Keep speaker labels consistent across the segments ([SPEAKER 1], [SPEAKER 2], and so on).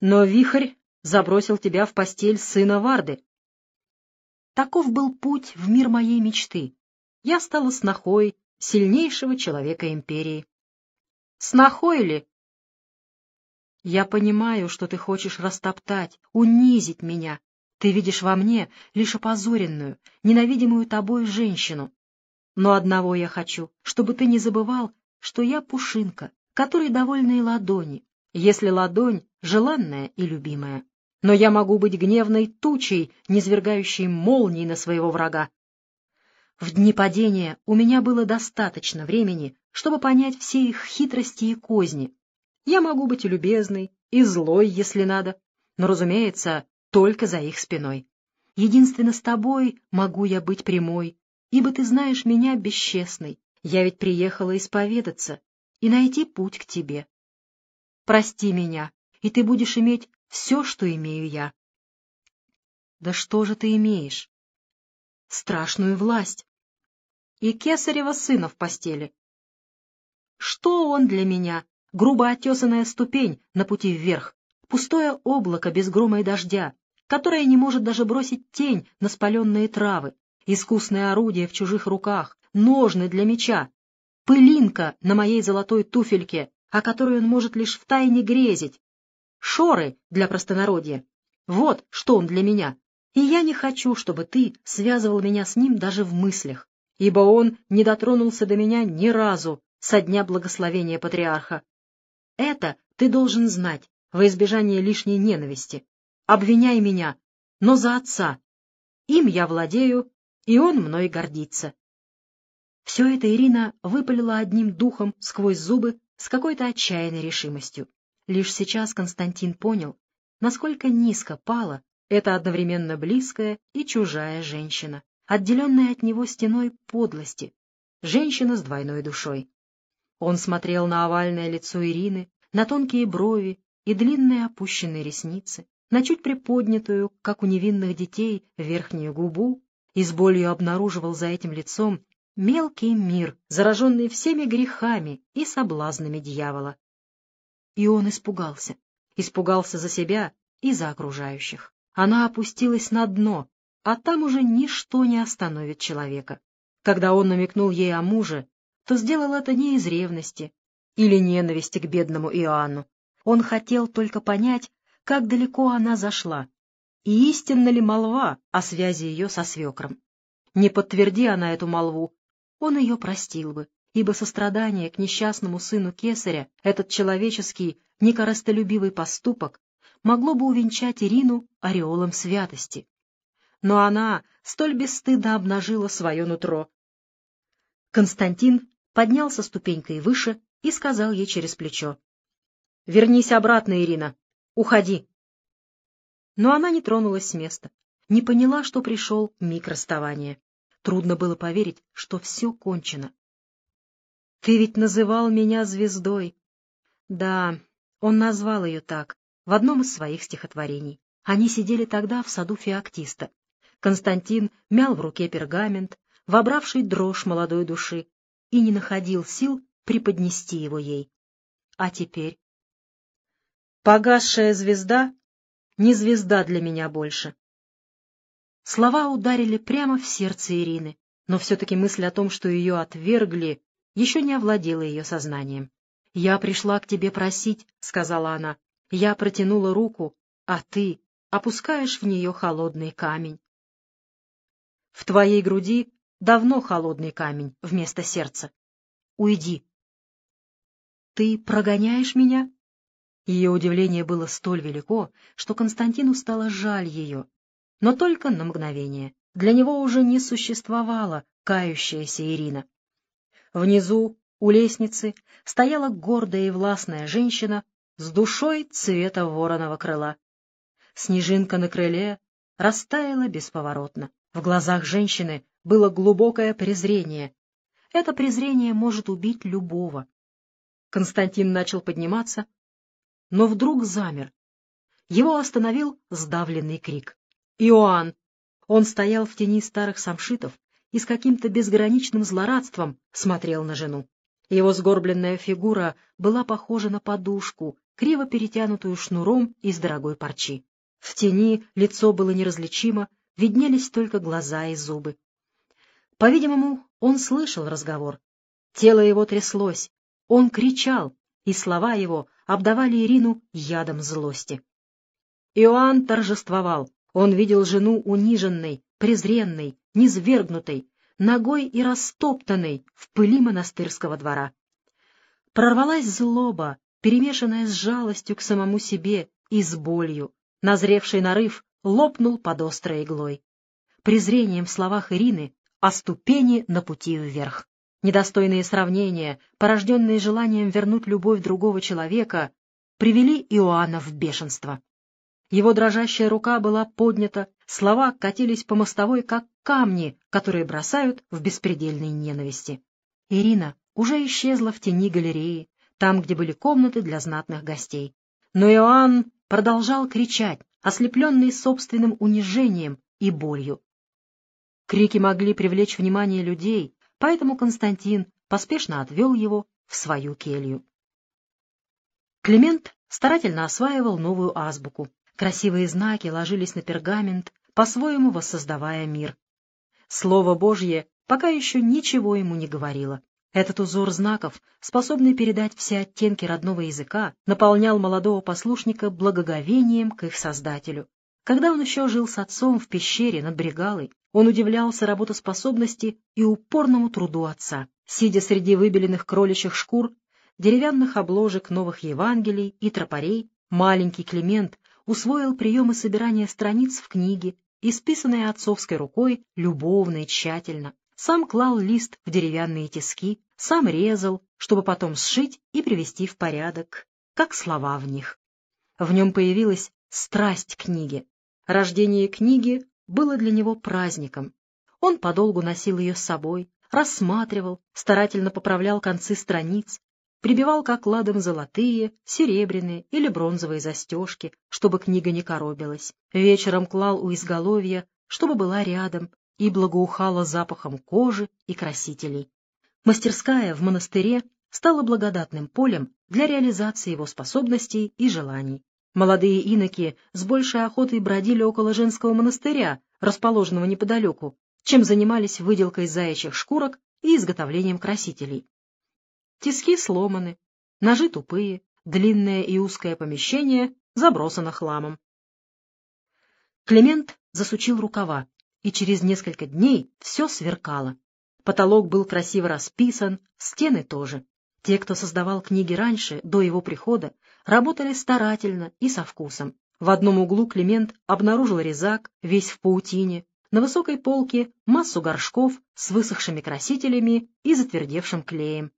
[SPEAKER 1] Но вихрь забросил тебя в постель сына Варды. Таков был путь в мир моей мечты. Я стала снохой сильнейшего человека империи. Снохой ли? Я понимаю, что ты хочешь растоптать, унизить меня. Ты видишь во мне лишь опозоренную, ненавидимую тобой женщину. Но одного я хочу, чтобы ты не забывал, что я пушинка, которой довольны и ладони, если ладонь желанная и любимая. Но я могу быть гневной тучей, низвергающей молнии на своего врага. В дни падения у меня было достаточно времени, чтобы понять все их хитрости и козни. Я могу быть и любезной, и злой, если надо, но, разумеется, только за их спиной. Единственно с тобой могу я быть прямой, ибо ты знаешь меня бесчестной. Я ведь приехала исповедаться и найти путь к тебе. Прости меня, и ты будешь иметь все, что имею я. Да что же ты имеешь? Страшную власть. И кесарева сына в постели. Что он для меня? Грубо отесанная ступень на пути вверх, пустое облако без грома и дождя, которое не может даже бросить тень на спаленные травы, искусное орудие в чужих руках, ножны для меча, пылинка на моей золотой туфельке, о которой он может лишь втайне грезить, шоры для простонародья. Вот что он для меня. И я не хочу, чтобы ты связывал меня с ним даже в мыслях, ибо он не дотронулся до меня ни разу со дня благословения патриарха. Это ты должен знать во избежание лишней ненависти. Обвиняй меня, но за отца. Им я владею, и он мной гордится. Все это Ирина выпалила одним духом сквозь зубы с какой-то отчаянной решимостью. Лишь сейчас Константин понял, насколько низко пала эта одновременно близкая и чужая женщина, отделенная от него стеной подлости, женщина с двойной душой. Он смотрел на овальное лицо Ирины, на тонкие брови и длинные опущенные ресницы, на чуть приподнятую, как у невинных детей, верхнюю губу, и с болью обнаруживал за этим лицом мелкий мир, зараженный всеми грехами и соблазнами дьявола. И он испугался. Испугался за себя и за окружающих. Она опустилась на дно, а там уже ничто не остановит человека. Когда он намекнул ей о муже, то сделал это не из ревности или ненависти к бедному Иоанну. Он хотел только понять, как далеко она зашла, и истинна ли молва о связи ее со свекром. Не подтверди она эту молву, он ее простил бы, ибо сострадание к несчастному сыну кесаря, этот человеческий, некоростолюбивый поступок, могло бы увенчать Ирину ореолом святости. Но она столь бесстыдно обнажила свое нутро. Константин поднялся ступенькой выше и сказал ей через плечо. — Вернись обратно, Ирина. Уходи. Но она не тронулась с места, не поняла, что пришел миг расставания. Трудно было поверить, что все кончено. «Ты ведь называл меня звездой». Да, он назвал ее так, в одном из своих стихотворений. Они сидели тогда в саду феоктиста. Константин мял в руке пергамент, вобравший дрожь молодой души, и не находил сил преподнести его ей. А теперь? Погасшая звезда — не звезда для меня больше. Слова ударили прямо в сердце Ирины, но все-таки мысль о том, что ее отвергли, еще не овладела ее сознанием. «Я пришла к тебе просить», — сказала она. Я протянула руку, а ты опускаешь в нее холодный камень. В твоей груди давно холодный камень вместо сердца. Уйди. Ты прогоняешь меня? Ее удивление было столь велико, что Константину стало жаль ее, но только на мгновение. Для него уже не существовала кающаяся Ирина. Внизу, у лестницы, стояла гордая и властная женщина с душой цвета вороного крыла. Снежинка на крыле растаяла бесповоротно. В глазах женщины было глубокое презрение. Это презрение может убить любого. Константин начал подниматься, но вдруг замер. Его остановил сдавленный крик. Иоанн. Он стоял в тени старых самшитов и с каким-то безграничным злорадством смотрел на жену. Его сгорбленная фигура была похожа на подушку, криво перетянутую шнуром из дорогой парчи. В тени лицо было неразличимо, виднелись только глаза и зубы. По-видимому, он слышал разговор. Тело его тряслось, он кричал, и слова его обдавали Ирину ядом злости. Иоанн торжествовал. Он видел жену униженной, презренной, низвергнутой, ногой и растоптанной в пыли монастырского двора. Прорвалась злоба, перемешанная с жалостью к самому себе и с болью. Назревший нарыв лопнул под острой иглой. Презрением в словах Ирины о ступени на пути вверх. Недостойные сравнения, порожденные желанием вернуть любовь другого человека, привели Иоанна в бешенство. Его дрожащая рука была поднята, слова катились по мостовой, как камни, которые бросают в беспредельной ненависти. Ирина уже исчезла в тени галереи, там, где были комнаты для знатных гостей. Но Иоанн продолжал кричать, ослепленный собственным унижением и болью. Крики могли привлечь внимание людей, поэтому Константин поспешно отвел его в свою келью. Климент старательно осваивал новую азбуку, Красивые знаки ложились на пергамент, по-своему воссоздавая мир. Слово Божье пока еще ничего ему не говорило. Этот узор знаков, способный передать все оттенки родного языка, наполнял молодого послушника благоговением к их создателю. Когда он еще жил с отцом в пещере над Брегалой, он удивлялся работоспособности и упорному труду отца. Сидя среди выбеленных кроличьих шкур, деревянных обложек новых Евангелий и тропарей, маленький Климент усвоил приемы собирания страниц в книге, исписанные отцовской рукой любовно и тщательно. Сам клал лист в деревянные тиски, сам резал, чтобы потом сшить и привести в порядок, как слова в них. В нем появилась страсть к книге. Рождение книги было для него праздником. Он подолгу носил ее с собой, рассматривал, старательно поправлял концы страниц, прибивал к окладам золотые, серебряные или бронзовые застежки, чтобы книга не коробилась. Вечером клал у изголовья, чтобы была рядом, и благоухала запахом кожи и красителей. Мастерская в монастыре стала благодатным полем для реализации его способностей и желаний. Молодые иноки с большей охотой бродили около женского монастыря, расположенного неподалеку, чем занимались выделкой заячьих шкурок и изготовлением красителей. Тиски сломаны, ножи тупые, длинное и узкое помещение забросано хламом. Климент засучил рукава, и через несколько дней все сверкало. Потолок был красиво расписан, стены тоже. Те, кто создавал книги раньше, до его прихода, работали старательно и со вкусом. В одном углу Климент обнаружил резак, весь в паутине, на высокой полке массу горшков с высохшими красителями и затвердевшим клеем.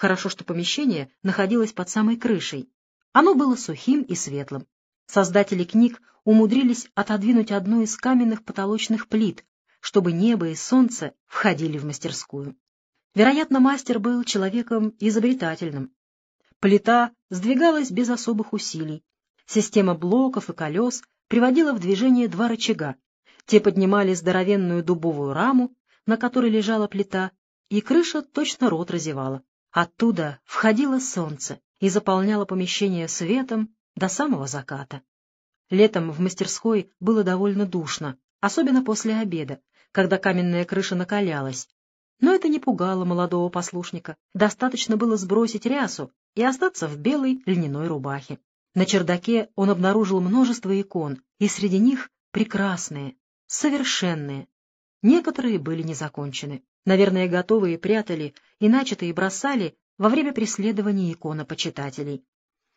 [SPEAKER 1] Хорошо, что помещение находилось под самой крышей. Оно было сухим и светлым. Создатели книг умудрились отодвинуть одну из каменных потолочных плит, чтобы небо и солнце входили в мастерскую. Вероятно, мастер был человеком изобретательным. Плита сдвигалась без особых усилий. Система блоков и колес приводила в движение два рычага. Те поднимали здоровенную дубовую раму, на которой лежала плита, и крыша точно рот разевала. Оттуда входило солнце и заполняло помещение светом до самого заката. Летом в мастерской было довольно душно, особенно после обеда, когда каменная крыша накалялась. Но это не пугало молодого послушника. Достаточно было сбросить рясу и остаться в белой льняной рубахе. На чердаке он обнаружил множество икон, и среди них прекрасные, совершенные. Некоторые были не закончены. Наверное, готовые прятали и начатые бросали во время преследования иконопочитателей.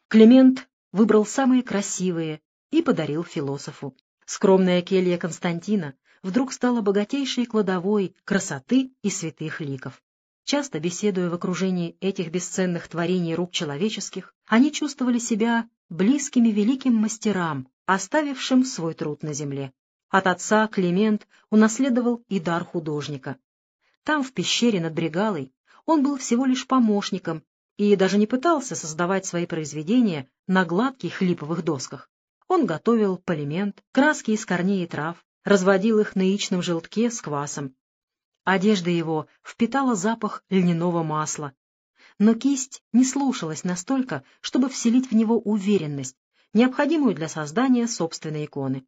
[SPEAKER 1] Климент выбрал самые красивые и подарил философу. Скромная келья Константина вдруг стала богатейшей кладовой красоты и святых ликов. Часто беседуя в окружении этих бесценных творений рук человеческих, они чувствовали себя близкими великим мастерам, оставившим свой труд на земле. От отца Климент унаследовал и дар художника. Там, в пещере над Брегалой, он был всего лишь помощником и даже не пытался создавать свои произведения на гладких липовых досках. Он готовил полимент, краски из корней и трав, разводил их на яичном желтке с квасом. Одежда его впитала запах льняного масла. но кисть не слушалась настолько, чтобы вселить в него уверенность, необходимую для создания собственной иконы.